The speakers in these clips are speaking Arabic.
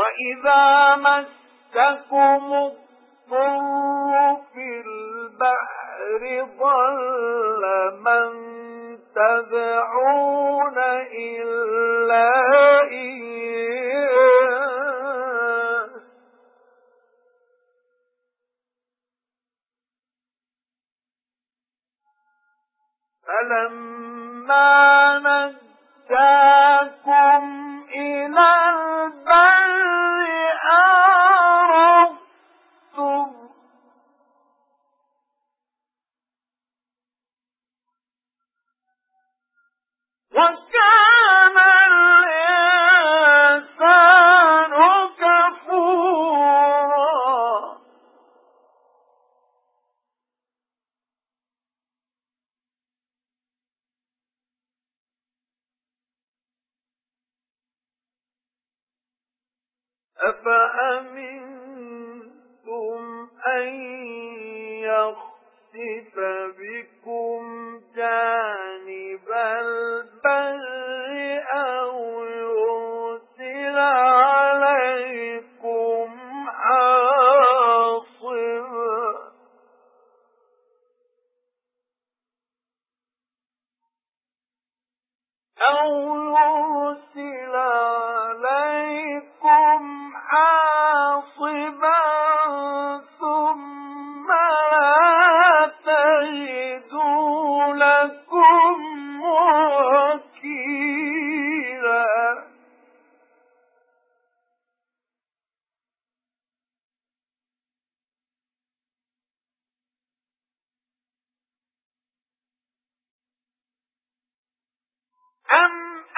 وَإِذَا مَسَّكُمُ الضُّرُّ فِي الْبَحْرِ ضَلَّ مَن تَدْعُونَ إِلَّا إِيَّاهُ فَلَمَّا نَجَّاكُمْ أَفَأَمِنْتُمْ أَنْ يَخْسِفَ بِكُمْ جَانِبَ أَوْ يُرْسِلَ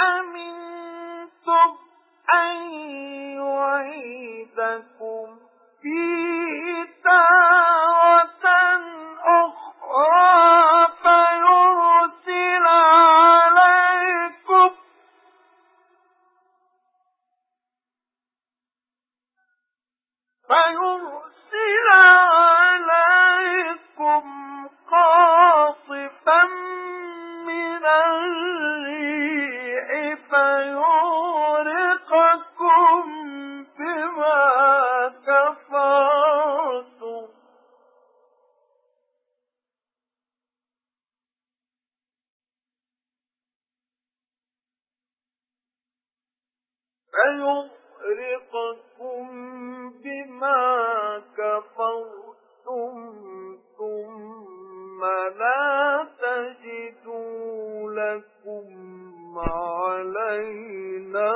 أَمِنْتُمْ أَنْ يُعِيدَكُمْ فِيهِ تَارَةً أُخْرَى فَيُرْسِلَ عَلَيْكُمْ فَيُرْسِلَ عَلَيْكُمْ فَيُغْرِقَكُم بِمَا كَفَرْتُمْ ثُمَّ لَا تَجِدُوا لَكُمْ عَلَيْنَا